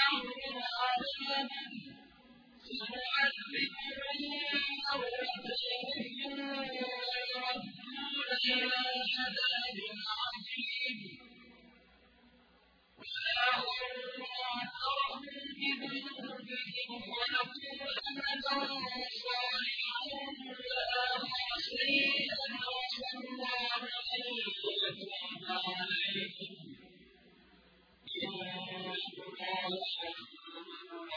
يوم عظيم سنعذبهم مرتين ثم يردون إلى عذاب عظيم ولا هم معذرهم بذنوبهم ولو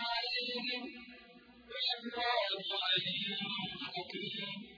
عليهم والله عليم حكيم